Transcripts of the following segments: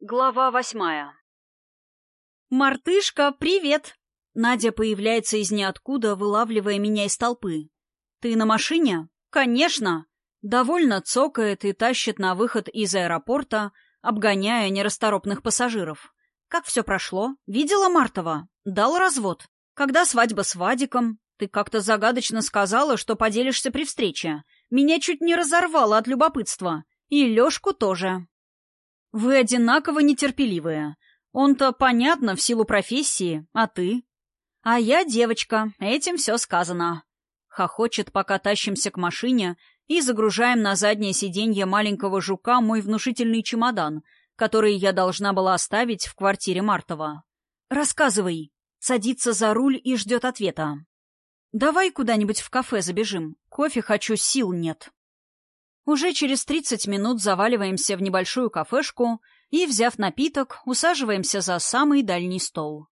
Глава восьмая «Мартышка, привет!» Надя появляется из ниоткуда, вылавливая меня из толпы. «Ты на машине?» «Конечно!» Довольно цокает и тащит на выход из аэропорта, обгоняя нерасторопных пассажиров. «Как все прошло? Видела Мартова? Дал развод? Когда свадьба с Вадиком? Ты как-то загадочно сказала, что поделишься при встрече. Меня чуть не разорвало от любопытства. И Лешку тоже». «Вы одинаково нетерпеливые. Он-то, понятно, в силу профессии, а ты?» «А я девочка, этим все сказано». Хохочет, пока тащимся к машине и загружаем на заднее сиденье маленького жука мой внушительный чемодан, который я должна была оставить в квартире Мартова. «Рассказывай». Садится за руль и ждет ответа. «Давай куда-нибудь в кафе забежим. Кофе хочу, сил нет». Уже через 30 минут заваливаемся в небольшую кафешку и, взяв напиток, усаживаемся за самый дальний стол.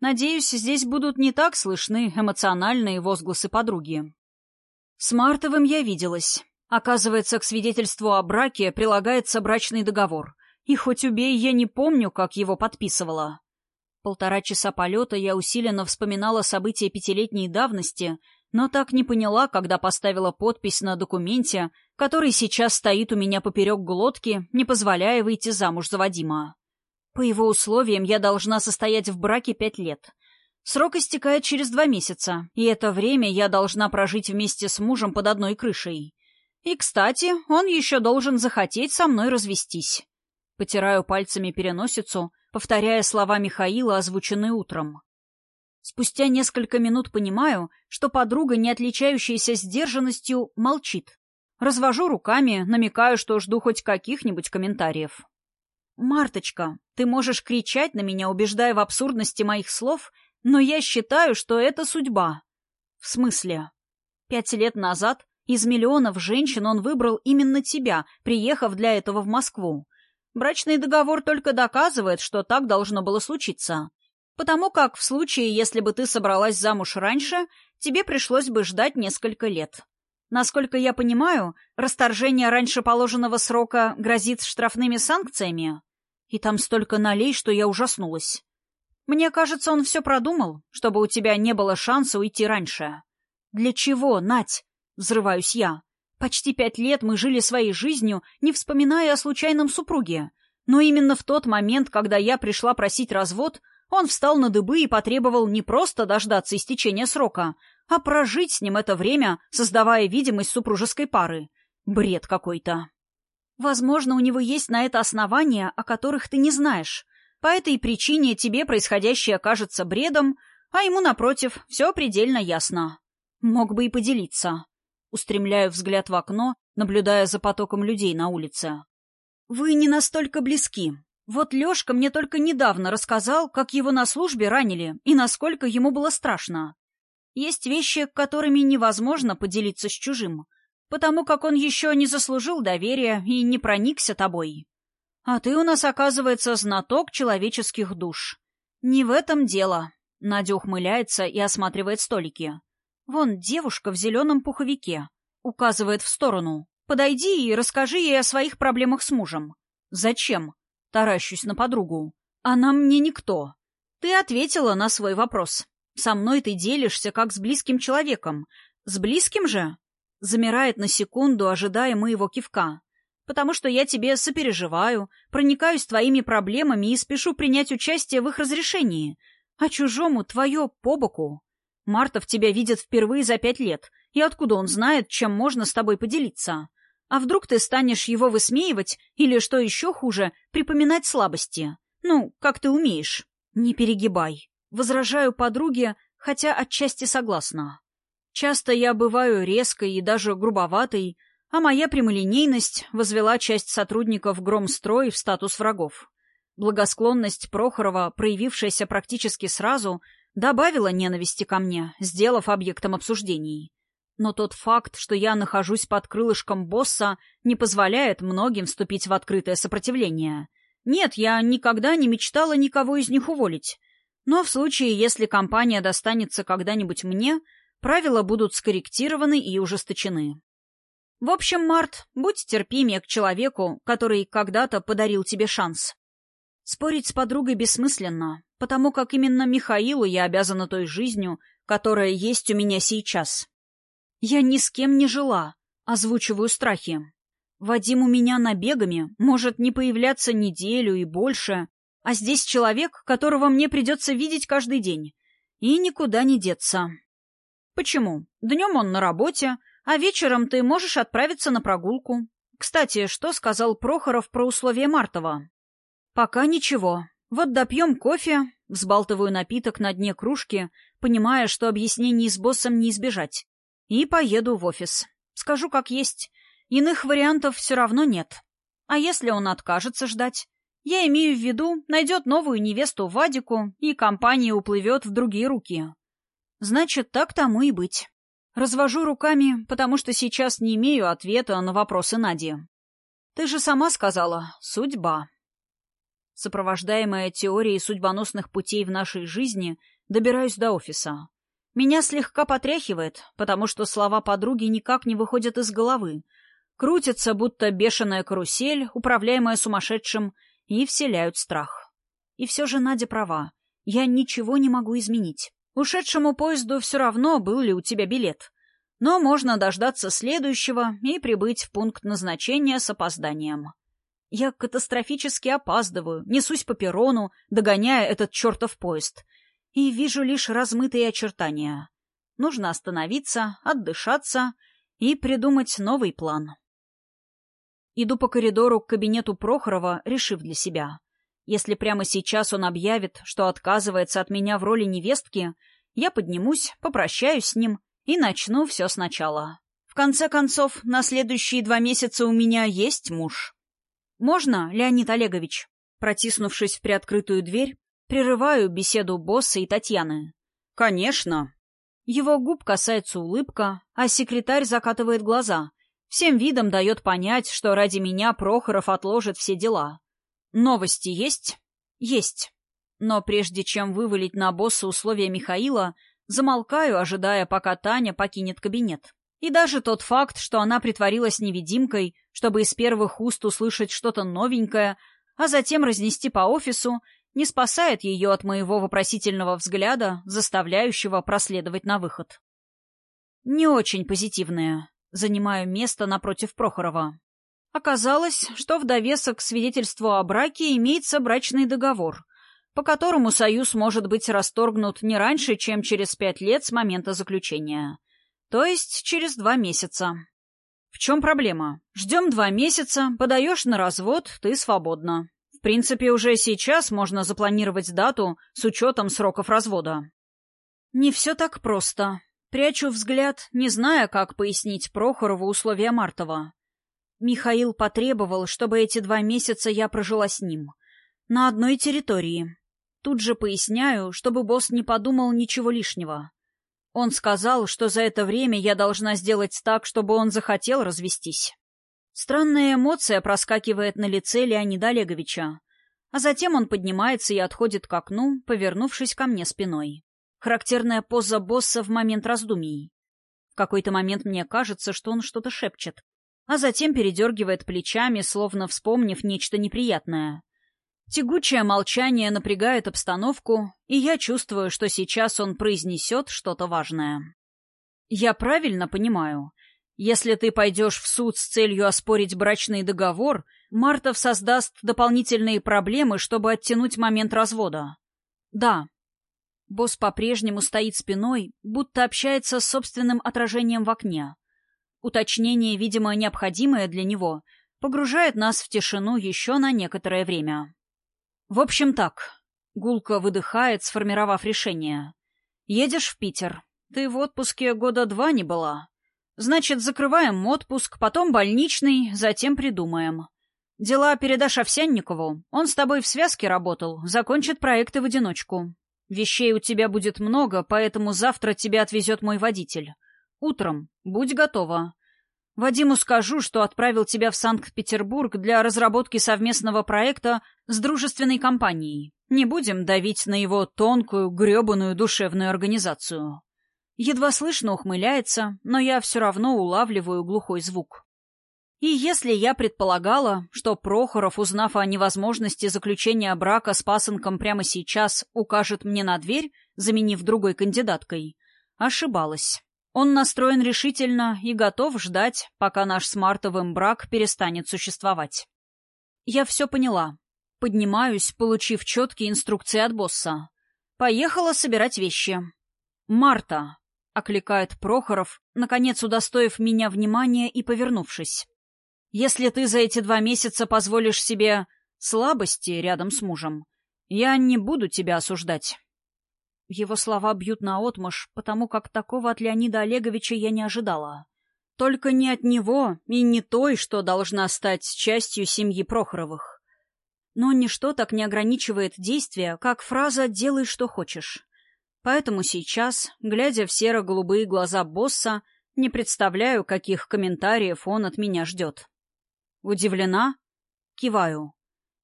Надеюсь, здесь будут не так слышны эмоциональные возгласы подруги. С Мартовым я виделась. Оказывается, к свидетельству о браке прилагается брачный договор. И хоть убей, я не помню, как его подписывала. Полтора часа полета я усиленно вспоминала события пятилетней давности — но так не поняла, когда поставила подпись на документе, который сейчас стоит у меня поперек глотки, не позволяя выйти замуж за Вадима. По его условиям я должна состоять в браке пять лет. Срок истекает через два месяца, и это время я должна прожить вместе с мужем под одной крышей. И, кстати, он еще должен захотеть со мной развестись. Потираю пальцами переносицу, повторяя слова Михаила, озвученные утром. Спустя несколько минут понимаю, что подруга, не отличающаяся сдержанностью, молчит. Развожу руками, намекаю, что жду хоть каких-нибудь комментариев. «Марточка, ты можешь кричать на меня, убеждая в абсурдности моих слов, но я считаю, что это судьба». «В смысле?» «Пять лет назад из миллионов женщин он выбрал именно тебя, приехав для этого в Москву. Брачный договор только доказывает, что так должно было случиться. Потому как в случае, если бы ты собралась замуж раньше, тебе пришлось бы ждать несколько лет. Насколько я понимаю, расторжение раньше положенного срока грозит штрафными санкциями. И там столько налей, что я ужаснулась. Мне кажется, он все продумал, чтобы у тебя не было шанса уйти раньше. Для чего, Нать? Взрываюсь я. Почти пять лет мы жили своей жизнью, не вспоминая о случайном супруге. Но именно в тот момент, когда я пришла просить развод, он встал на дыбы и потребовал не просто дождаться истечения срока, а прожить с ним это время, создавая видимость супружеской пары. Бред какой-то. Возможно, у него есть на это основания, о которых ты не знаешь. По этой причине тебе происходящее кажется бредом, а ему, напротив, все предельно ясно. Мог бы и поделиться. Устремляю взгляд в окно, наблюдая за потоком людей на улице. Вы не настолько близки. Вот Лёшка мне только недавно рассказал, как его на службе ранили и насколько ему было страшно. Есть вещи, которыми невозможно поделиться с чужим, потому как он еще не заслужил доверия и не проникся тобой. А ты у нас, оказывается, знаток человеческих душ. Не в этом дело. Надя ухмыляется и осматривает столики. Вон девушка в зеленом пуховике. Указывает в сторону. Подойди и расскажи ей о своих проблемах с мужем. Зачем? Таращусь на подругу. Она мне никто. Ты ответила на свой вопрос. Со мной ты делишься, как с близким человеком. С близким же? Замирает на секунду, ожидая моего кивка. Потому что я тебе сопереживаю, проникаюсь твоими проблемами и спешу принять участие в их разрешении. А чужому твое по боку. Мартов тебя видит впервые за пять лет, и откуда он знает, чем можно с тобой поделиться? А вдруг ты станешь его высмеивать или, что еще хуже, припоминать слабости? Ну, как ты умеешь. Не перегибай. Возражаю подруге, хотя отчасти согласна. Часто я бываю резкой и даже грубоватой, а моя прямолинейность возвела часть сотрудников Громстрой в статус врагов. Благосклонность Прохорова, проявившаяся практически сразу, добавила ненависти ко мне, сделав объектом обсуждений. Но тот факт, что я нахожусь под крылышком босса, не позволяет многим вступить в открытое сопротивление. Нет, я никогда не мечтала никого из них уволить. Но в случае, если компания достанется когда-нибудь мне, правила будут скорректированы и ужесточены. В общем, Март, будь терпимее к человеку, который когда-то подарил тебе шанс. Спорить с подругой бессмысленно, потому как именно Михаилу я обязана той жизнью, которая есть у меня сейчас. Я ни с кем не жила, озвучиваю страхи. Вадим у меня набегами может не появляться неделю и больше, а здесь человек, которого мне придется видеть каждый день. И никуда не деться. Почему? Днем он на работе, а вечером ты можешь отправиться на прогулку. Кстати, что сказал Прохоров про условия Мартова? Пока ничего. Вот допьем кофе, взбалтываю напиток на дне кружки, понимая, что объяснений с боссом не избежать. И поеду в офис. Скажу как есть. Иных вариантов все равно нет. А если он откажется ждать? Я имею в виду, найдет новую невесту Вадику, и компания уплывет в другие руки. Значит, так тому и быть. Развожу руками, потому что сейчас не имею ответа на вопросы Нади. Ты же сама сказала «судьба». Сопровождаемая теорией судьбоносных путей в нашей жизни, добираюсь до офиса. Меня слегка потряхивает, потому что слова подруги никак не выходят из головы. Крутятся, будто бешеная карусель, управляемая сумасшедшим, и вселяют страх. И все же Надя права. Я ничего не могу изменить. Ушедшему поезду все равно, был ли у тебя билет. Но можно дождаться следующего и прибыть в пункт назначения с опозданием. Я катастрофически опаздываю, несусь по перрону, догоняя этот чертов поезд. И вижу лишь размытые очертания. Нужно остановиться, отдышаться и придумать новый план. Иду по коридору к кабинету Прохорова, решив для себя. Если прямо сейчас он объявит, что отказывается от меня в роли невестки, я поднимусь, попрощаюсь с ним и начну все сначала. В конце концов, на следующие два месяца у меня есть муж. «Можно, Леонид Олегович?» Протиснувшись в приоткрытую дверь, прерываю беседу босса и Татьяны. «Конечно». Его губ касается улыбка, а секретарь закатывает глаза. Всем видом дает понять, что ради меня Прохоров отложит все дела. Новости есть? Есть. Но прежде чем вывалить на босса условия Михаила, замолкаю, ожидая, пока Таня покинет кабинет. И даже тот факт, что она притворилась невидимкой, чтобы из первых уст услышать что-то новенькое, а затем разнести по офису, не спасает ее от моего вопросительного взгляда, заставляющего проследовать на выход. Не очень позитивное. Занимаю место напротив Прохорова. Оказалось, что в довесок к свидетельству о браке имеется брачный договор, по которому союз может быть расторгнут не раньше, чем через пять лет с момента заключения. То есть через два месяца. В чем проблема? Ждем два месяца, подаешь на развод, ты свободна. Принципе, уже сейчас можно запланировать дату с учетом сроков развода. Не все так просто. Прячу взгляд, не зная, как пояснить Прохорову условия Мартова. Михаил потребовал, чтобы эти два месяца я прожила с ним. На одной территории. Тут же поясняю, чтобы босс не подумал ничего лишнего. Он сказал, что за это время я должна сделать так, чтобы он захотел развестись. Странная эмоция проскакивает на лице Леонида Олеговича. А затем он поднимается и отходит к окну, повернувшись ко мне спиной. Характерная поза босса в момент раздумий. В какой-то момент мне кажется, что он что-то шепчет, а затем передергивает плечами, словно вспомнив нечто неприятное. Тягучее молчание напрягает обстановку, и я чувствую, что сейчас он произнесет что-то важное. «Я правильно понимаю. Если ты пойдешь в суд с целью оспорить брачный договор, Мартов создаст дополнительные проблемы, чтобы оттянуть момент развода». «Да». Босс по-прежнему стоит спиной, будто общается с собственным отражением в окне. Уточнение, видимо, необходимое для него, погружает нас в тишину еще на некоторое время. В общем так. Гулка выдыхает, сформировав решение. Едешь в Питер. Ты в отпуске года два не была. Значит, закрываем отпуск, потом больничный, затем придумаем. Дела передашь Овсянникову. Он с тобой в связке работал, закончит проекты в одиночку. Вещей у тебя будет много, поэтому завтра тебя отвезет мой водитель. Утром. Будь готова. Вадиму скажу, что отправил тебя в Санкт-Петербург для разработки совместного проекта с дружественной компанией. Не будем давить на его тонкую, гребаную душевную организацию. Едва слышно ухмыляется, но я все равно улавливаю глухой звук. И если я предполагала, что Прохоров, узнав о невозможности заключения брака с пасынком прямо сейчас, укажет мне на дверь, заменив другой кандидаткой, ошибалась. Он настроен решительно и готов ждать, пока наш с Мартовым брак перестанет существовать. Я все поняла. Поднимаюсь, получив четкие инструкции от босса. Поехала собирать вещи. «Марта!» — окликает Прохоров, наконец удостоив меня внимания и повернувшись. Если ты за эти два месяца позволишь себе слабости рядом с мужем, я не буду тебя осуждать. Его слова бьют наотмашь, потому как такого от Леонида Олеговича я не ожидала. Только не от него и не той, что должна стать частью семьи Прохоровых. Но ничто так не ограничивает действия, как фраза «делай, что хочешь». Поэтому сейчас, глядя в серо-голубые глаза босса, не представляю, каких комментариев он от меня ждет. Удивлена? Киваю.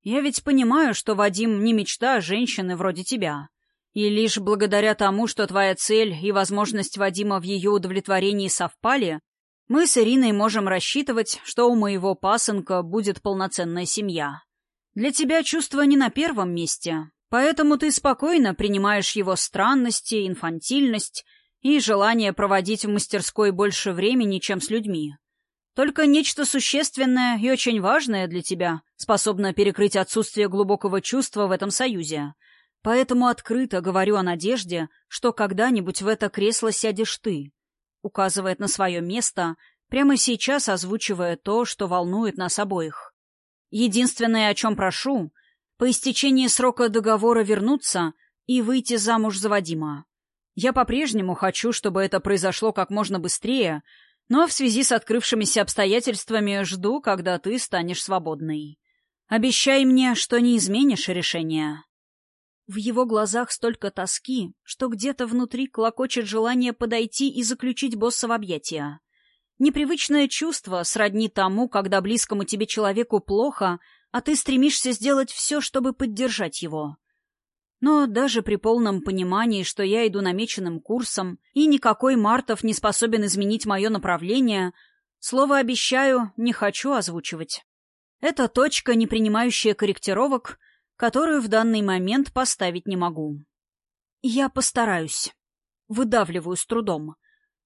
Я ведь понимаю, что Вадим не мечта женщины вроде тебя. И лишь благодаря тому, что твоя цель и возможность Вадима в ее удовлетворении совпали, мы с Ириной можем рассчитывать, что у моего пасынка будет полноценная семья. Для тебя чувство не на первом месте, поэтому ты спокойно принимаешь его странности, инфантильность и желание проводить в мастерской больше времени, чем с людьми. Только нечто существенное и очень важное для тебя способно перекрыть отсутствие глубокого чувства в этом союзе. Поэтому открыто говорю о надежде, что когда-нибудь в это кресло сядешь ты. Указывает на свое место, прямо сейчас озвучивая то, что волнует нас обоих. Единственное, о чем прошу, по истечении срока договора вернуться и выйти замуж за Вадима. Я по-прежнему хочу, чтобы это произошло как можно быстрее, но в связи с открывшимися обстоятельствами жду, когда ты станешь свободной. Обещай мне, что не изменишь решение». В его глазах столько тоски, что где-то внутри клокочет желание подойти и заключить босса в объятия. Непривычное чувство сродни тому, когда близкому тебе человеку плохо, а ты стремишься сделать все, чтобы поддержать его. Но даже при полном понимании, что я иду намеченным курсом, и никакой Мартов не способен изменить мое направление, слово «обещаю» не хочу озвучивать. Это точка, не принимающая корректировок, которую в данный момент поставить не могу. Я постараюсь. Выдавливаю с трудом.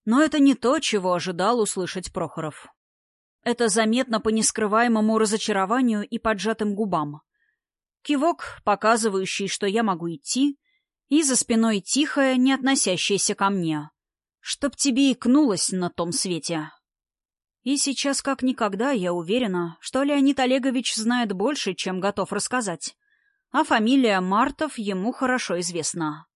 Но это не то, чего ожидал услышать Прохоров. Это заметно по нескрываемому разочарованию и поджатым губам. Кивок, показывающий, что я могу идти, и за спиной тихое, не относящееся ко мне. Чтоб тебе икнулось на том свете. И сейчас как никогда я уверена, что Леонид Олегович знает больше, чем готов рассказать. А фамилия Мартов ему хорошо известна.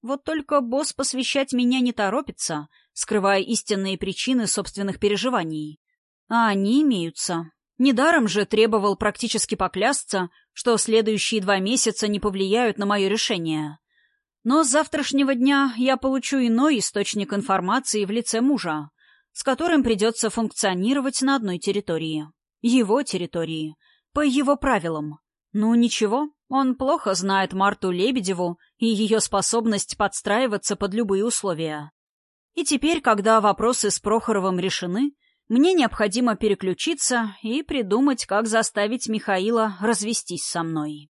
Вот только босс посвящать меня не торопится, скрывая истинные причины собственных переживаний. А они имеются. Недаром же требовал практически поклясться, что следующие два месяца не повлияют на мое решение. Но с завтрашнего дня я получу иной источник информации в лице мужа, с которым придется функционировать на одной территории. Его территории. По его правилам. Ну ничего, он плохо знает Марту Лебедеву и ее способность подстраиваться под любые условия. И теперь, когда вопросы с Прохоровым решены, мне необходимо переключиться и придумать, как заставить Михаила развестись со мной.